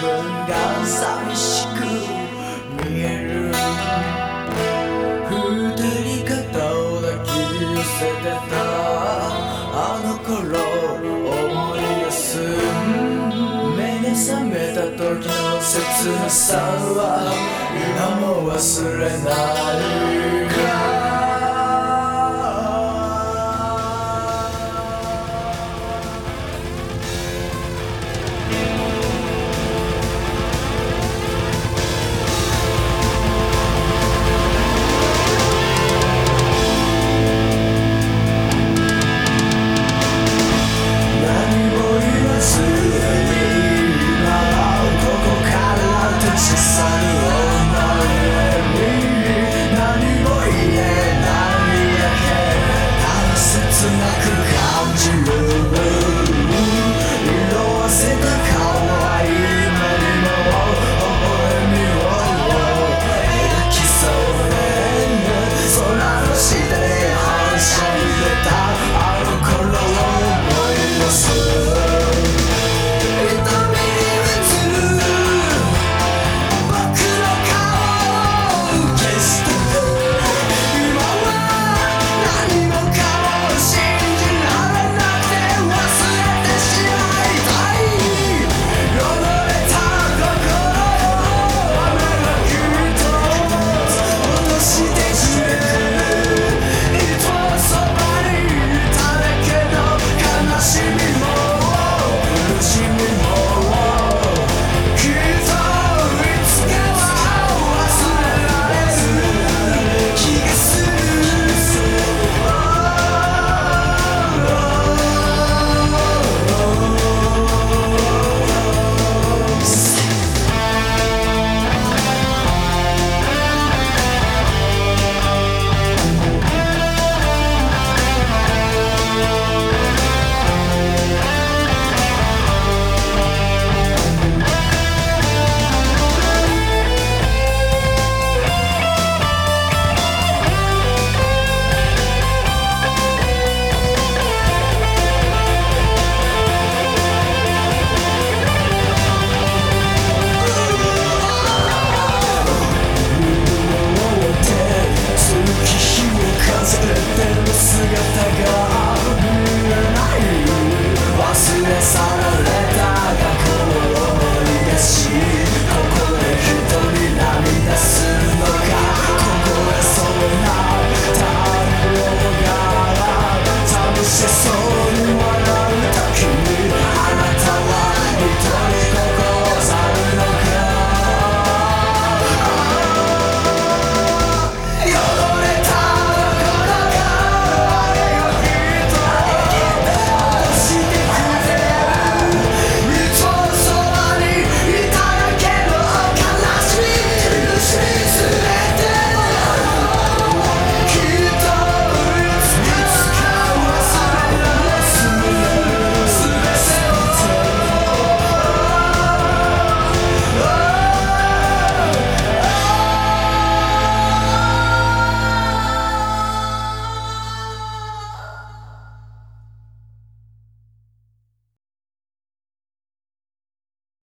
分が寂しく見える。二人肩を抱き寄せてたあの頃思い出す目が覚めた時の切なさは今も忘れない